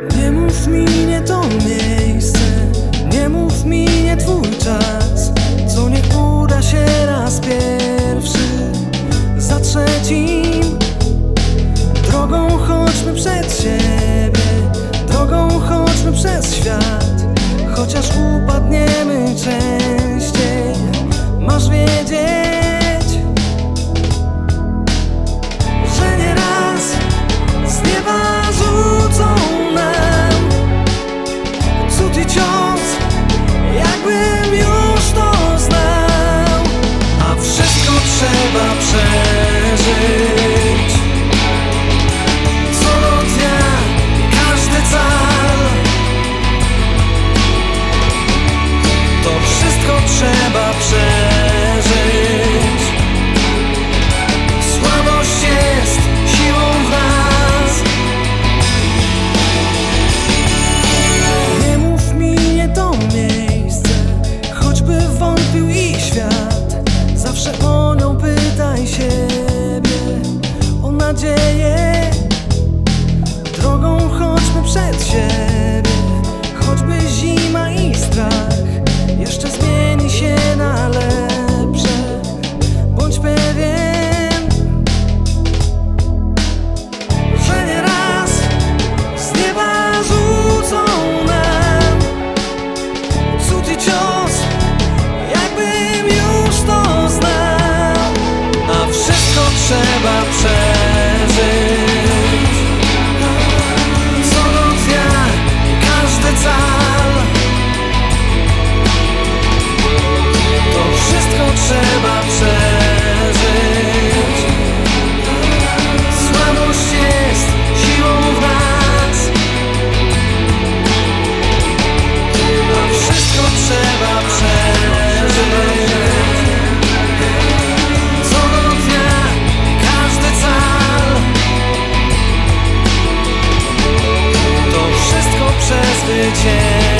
Nie mów mi nie to miejsce, nie mów mi 之前